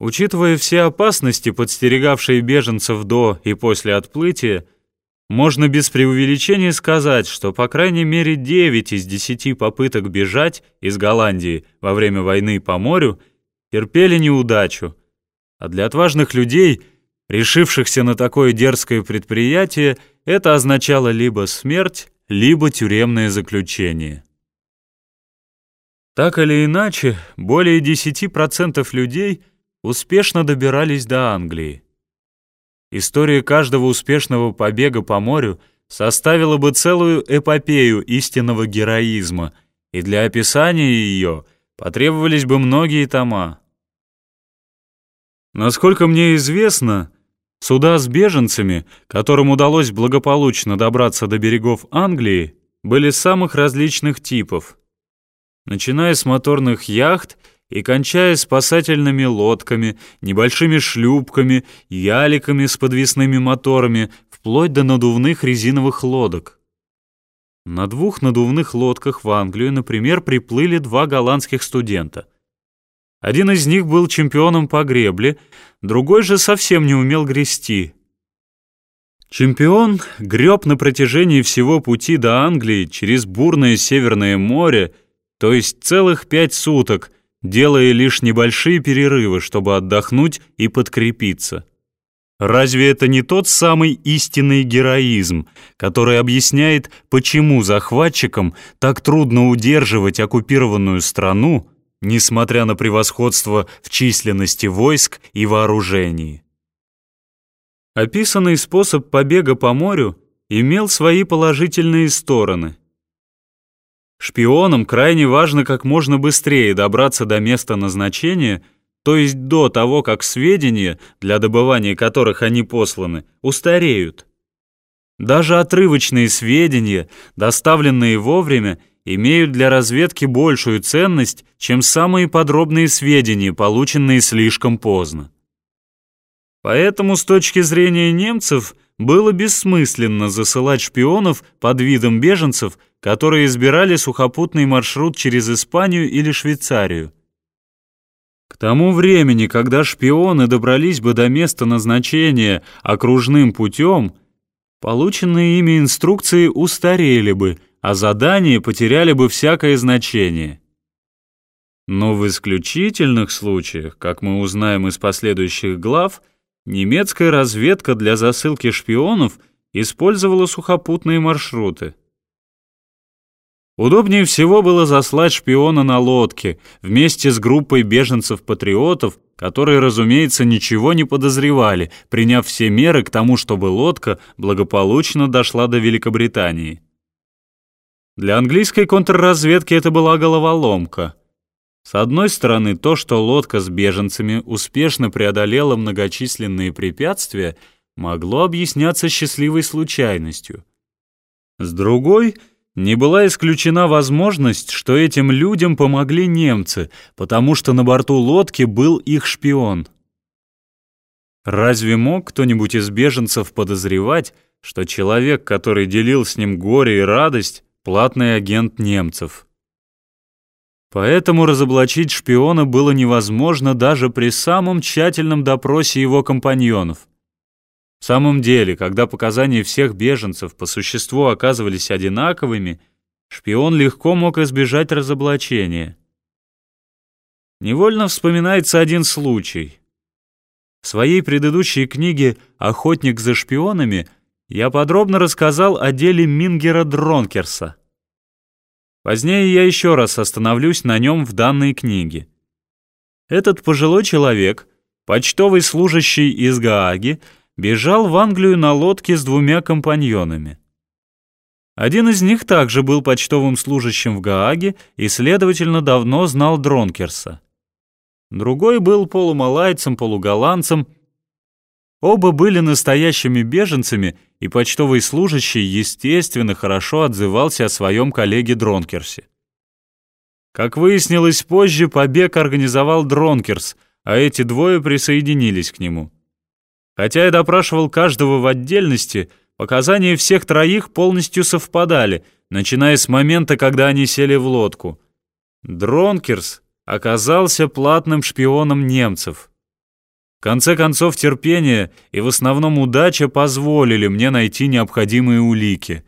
Учитывая все опасности, подстерегавшие беженцев до и после отплытия, можно без преувеличения сказать, что по крайней мере 9 из 10 попыток бежать из Голландии во время войны по морю терпели неудачу, а для отважных людей, решившихся на такое дерзкое предприятие, это означало либо смерть, либо тюремное заключение. Так или иначе, более 10% людей успешно добирались до Англии. История каждого успешного побега по морю составила бы целую эпопею истинного героизма, и для описания ее потребовались бы многие тома. Насколько мне известно, суда с беженцами, которым удалось благополучно добраться до берегов Англии, были самых различных типов, начиная с моторных яхт и кончая спасательными лодками, небольшими шлюпками, яликами с подвесными моторами, вплоть до надувных резиновых лодок. На двух надувных лодках в Англию, например, приплыли два голландских студента. Один из них был чемпионом по гребле, другой же совсем не умел грести. Чемпион греб на протяжении всего пути до Англии через бурное Северное море, то есть целых пять суток, делая лишь небольшие перерывы, чтобы отдохнуть и подкрепиться. Разве это не тот самый истинный героизм, который объясняет, почему захватчикам так трудно удерживать оккупированную страну, несмотря на превосходство в численности войск и вооружении? Описанный способ побега по морю имел свои положительные стороны. Шпионам крайне важно как можно быстрее добраться до места назначения, то есть до того, как сведения, для добывания которых они посланы, устареют. Даже отрывочные сведения, доставленные вовремя, имеют для разведки большую ценность, чем самые подробные сведения, полученные слишком поздно. Поэтому с точки зрения немцев было бессмысленно засылать шпионов под видом беженцев, которые избирали сухопутный маршрут через Испанию или Швейцарию. К тому времени, когда шпионы добрались бы до места назначения окружным путем, полученные ими инструкции устарели бы, а задания потеряли бы всякое значение. Но в исключительных случаях, как мы узнаем из последующих глав, немецкая разведка для засылки шпионов использовала сухопутные маршруты. Удобнее всего было заслать шпиона на лодке вместе с группой беженцев-патриотов, которые, разумеется, ничего не подозревали, приняв все меры к тому, чтобы лодка благополучно дошла до Великобритании. Для английской контрразведки это была головоломка — с одной стороны, то, что лодка с беженцами успешно преодолела многочисленные препятствия, могло объясняться счастливой случайностью. С другой, не была исключена возможность, что этим людям помогли немцы, потому что на борту лодки был их шпион. Разве мог кто-нибудь из беженцев подозревать, что человек, который делил с ним горе и радость, платный агент немцев? Поэтому разоблачить шпиона было невозможно даже при самом тщательном допросе его компаньонов. В самом деле, когда показания всех беженцев по существу оказывались одинаковыми, шпион легко мог избежать разоблачения. Невольно вспоминается один случай. В своей предыдущей книге «Охотник за шпионами» я подробно рассказал о деле Мингера Дронкерса — Позднее я еще раз остановлюсь на нем в данной книге. Этот пожилой человек, почтовый служащий из Гааги, бежал в Англию на лодке с двумя компаньонами. Один из них также был почтовым служащим в Гааге и, следовательно, давно знал Дронкерса. Другой был полумалайцем, полуголландцем, Оба были настоящими беженцами, и почтовый служащий, естественно, хорошо отзывался о своем коллеге Дронкерсе. Как выяснилось позже, побег организовал Дронкерс, а эти двое присоединились к нему. Хотя я допрашивал каждого в отдельности, показания всех троих полностью совпадали, начиная с момента, когда они сели в лодку. Дронкерс оказался платным шпионом немцев. В конце концов, терпение и в основном удача позволили мне найти необходимые улики.